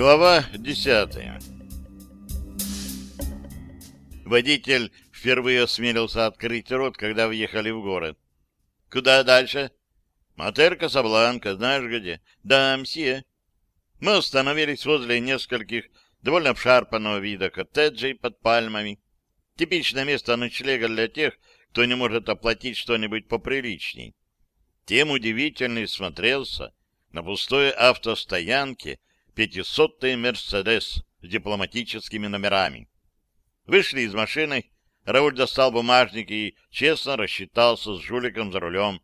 Глава десятая Водитель впервые осмелился открыть рот, когда въехали в город. «Куда дальше?» «Мотель Касабланка, знаешь где?» «Да, мсье». Мы остановились возле нескольких довольно обшарпанного вида коттеджей под пальмами. Типичное место ночлега для тех, кто не может оплатить что-нибудь поприличней. Тем удивительней смотрелся на пустой автостоянке пятисотый «Мерседес» с дипломатическими номерами. Вышли из машины, Рауль достал бумажник и честно рассчитался с жуликом за рулем.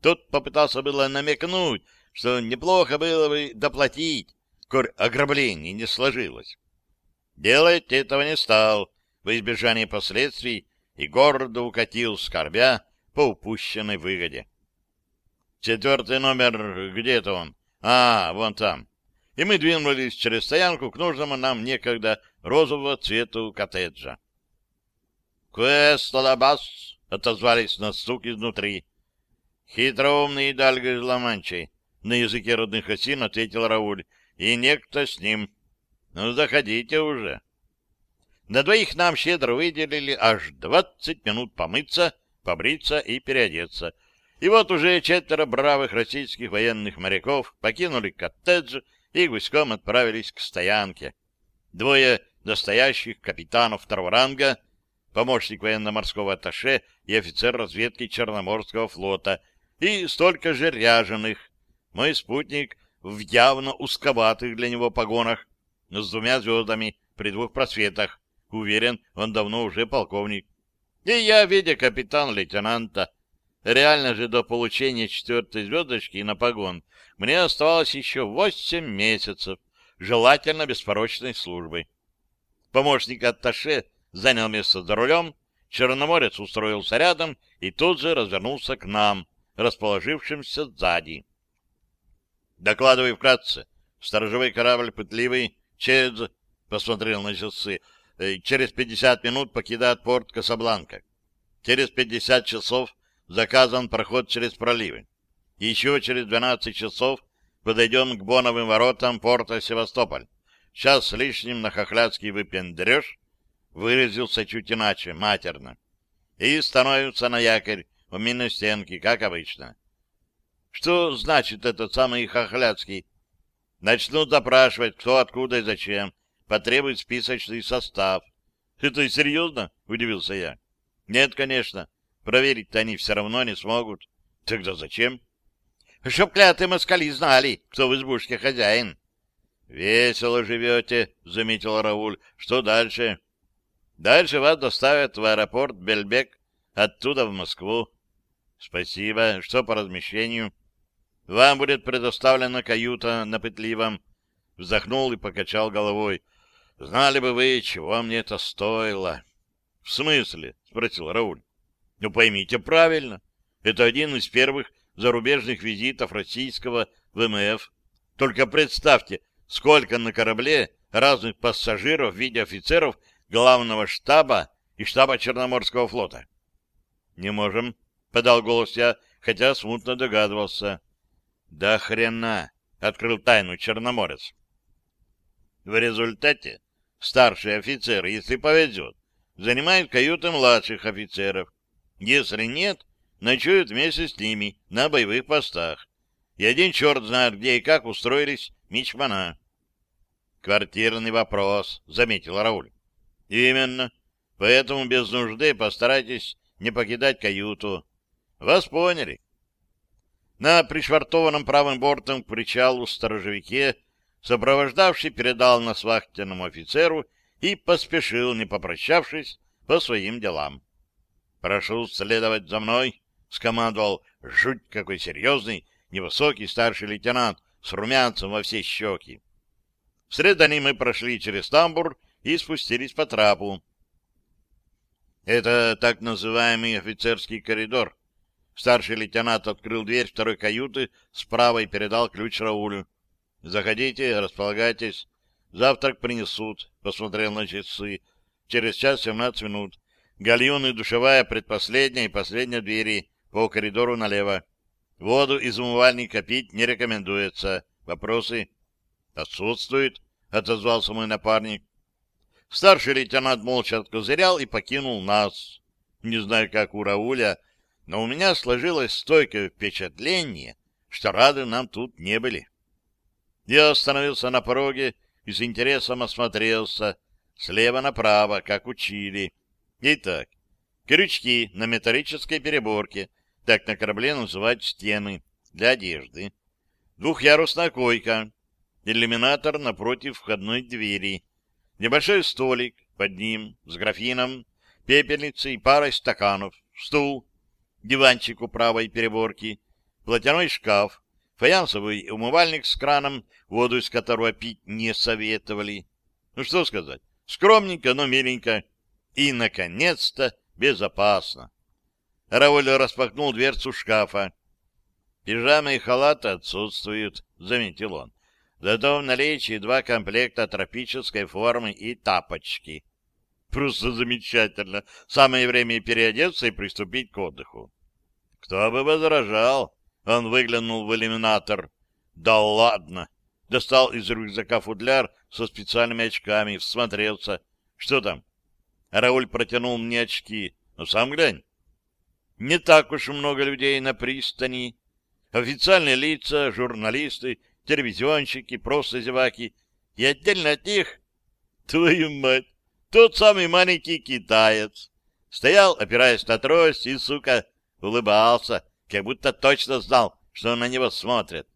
Тот попытался было намекнуть, что неплохо было бы доплатить, коль ограбление не сложилось. Делать этого не стал, во избежание последствий, и гордо укатил, скорбя по упущенной выгоде. Четвертый номер, где-то он? А, вон там. И мы двинулись через стоянку к нужному нам некогда розового цвету коттеджа. «Квеста лабас!» — отозвались на стук изнутри. «Хитроумный Дальго из Ламанчей!» — на языке родных осин ответил Рауль. «И некто с ним. Ну, заходите уже!» На двоих нам щедро выделили аж двадцать минут помыться, побриться и переодеться. И вот уже четверо бравых российских военных моряков покинули коттедж и гуськом отправились к стоянке. Двое настоящих капитанов второго ранга, помощник военно-морского атташе и офицер разведки Черноморского флота, и столько же ряженых. Мой спутник в явно узковатых для него погонах, с двумя звездами при двух просветах. Уверен, он давно уже полковник. И я, видя капитан-лейтенанта, реально же до получения четвертой звездочки на погон, мне оставалось еще восемь месяцев, желательно беспорочной службы. Помощник атташе занял место за рулем, Черноморец устроился рядом и тут же развернулся к нам, расположившимся сзади. Докладывай вкратце. Сторожевой корабль пытливый, Чедз, посмотрел на часы, «э, через пятьдесят минут покидает порт Касабланка. Через пятьдесят часов заказан проход через проливы. Еще через 12 часов подойдем к Боновым воротам порта Севастополь. Сейчас с лишним на хохлядский выпендрешь, выразился чуть иначе, матерно. И становятся на якорь у минной стенки, как обычно. Что значит этот самый хохлядский? Начнут допрашивать, кто, откуда и зачем. Потребует списочный состав. Это серьезно? Удивился я. Нет, конечно. Проверить-то они все равно не смогут. Тогда зачем? Чтоб клятые москали знали, кто в избушке хозяин. Весело живете, заметил Рауль. Что дальше? Дальше вас доставят в аэропорт Бельбек, оттуда в Москву. Спасибо. Что по размещению? Вам будет предоставлена каюта на пытливом. Вздохнул и покачал головой. Знали бы вы, чего мне это стоило. — В смысле? — спросил Рауль. — Ну, поймите правильно. Это один из первых зарубежных визитов российского ВМФ. Только представьте, сколько на корабле разных пассажиров в виде офицеров главного штаба и штаба Черноморского флота. — Не можем, — подал голос я, хотя смутно догадывался. — Да хрена! — открыл тайну Черноморец. В результате старший офицер, если повезет, занимает каюты младших офицеров. Если нет, ночуют вместе с ними на боевых постах. И один черт знает, где и как устроились мичмана. «Квартирный вопрос», — заметил Рауль. «Именно. Поэтому без нужды постарайтесь не покидать каюту. Вас поняли». На пришвартованном правым бортом к причалу сторожевике сопровождавший передал нас вахтенному офицеру и поспешил, не попрощавшись, по своим делам. «Прошу следовать за мной», скомандовал жуть какой серьезный, невысокий старший лейтенант с румянцем во все щеки. Вслед за мы прошли через тамбур и спустились по трапу. Это так называемый офицерский коридор. Старший лейтенант открыл дверь второй каюты справа и передал ключ Раулю. «Заходите, располагайтесь. Завтрак принесут», — посмотрел на часы. «Через час семнадцать минут. Гальюн и душевая предпоследняя и последняя двери по коридору налево. Воду из умывальника пить не рекомендуется. Вопросы? Отсутствует, отозвался мой напарник. Старший лейтенант молча откозырял и покинул нас. Не знаю, как у Рауля, но у меня сложилось стойкое впечатление, что рады нам тут не были. Я остановился на пороге и с интересом осмотрелся слева направо, как учили. Итак, крючки на металлической переборке, так на корабле называют стены, для одежды. Двухъярусная койка, иллюминатор напротив входной двери, небольшой столик под ним с графином, пепельницей и парой стаканов, стул, диванчик у правой переборки, платяной шкаф, фаянсовый умывальник с краном, воду из которого пить не советовали. Ну что сказать, скромненько, но миленько. И, наконец-то, безопасно. Рауль распахнул дверцу шкафа. Пижамы и халаты отсутствуют, — заметил он. Зато в наличии два комплекта тропической формы и тапочки. Просто замечательно. Самое время переодеться и приступить к отдыху. Кто бы возражал? Он выглянул в иллюминатор. Да ладно! Достал из рюкзака футляр со специальными очками, всмотрелся. Что там? Рауль протянул мне очки. Ну, сам глянь. Не так уж много людей на пристани. Официальные лица, журналисты, телевизионщики, просто зеваки. И отдельно от них, твою мать, тот самый маленький китаец. Стоял, опираясь на трость, и, сука, улыбался, как будто точно знал, что на него смотрят.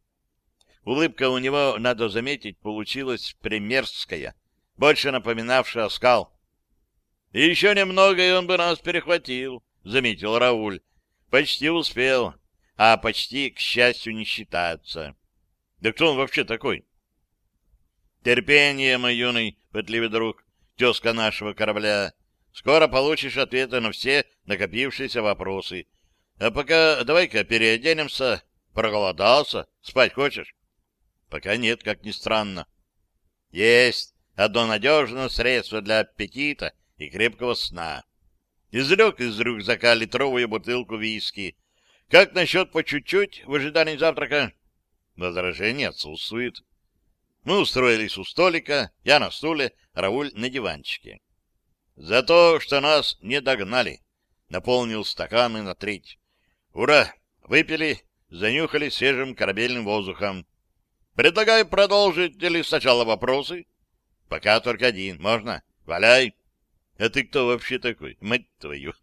Улыбка у него, надо заметить, получилась примерская, больше напоминавшая оскал. — И еще немного, и он бы нас перехватил, — заметил Рауль. — Почти успел, а почти, к счастью, не считается. Да кто он вообще такой? Терпение, мой юный, пытливый друг, тезка нашего корабля. Скоро получишь ответы на все накопившиеся вопросы. А пока давай-ка переоденемся. Проголодался? Спать хочешь? Пока нет, как ни странно. Есть одно надежное средство для аппетита и крепкого сна. Излег из рюкзака литровую бутылку виски. Как насчет по чуть-чуть в ожидании завтрака? Возражение отсутствует. Мы устроились у столика, я на стуле, Рауль на диванчике. За то, что нас не догнали, наполнил стаканы на треть. Ура! Выпили, занюхали свежим корабельным воздухом. Предлагаю продолжить или сначала вопросы? Пока только один. Можно? Валяй. А ты кто вообще такой? Мать твою!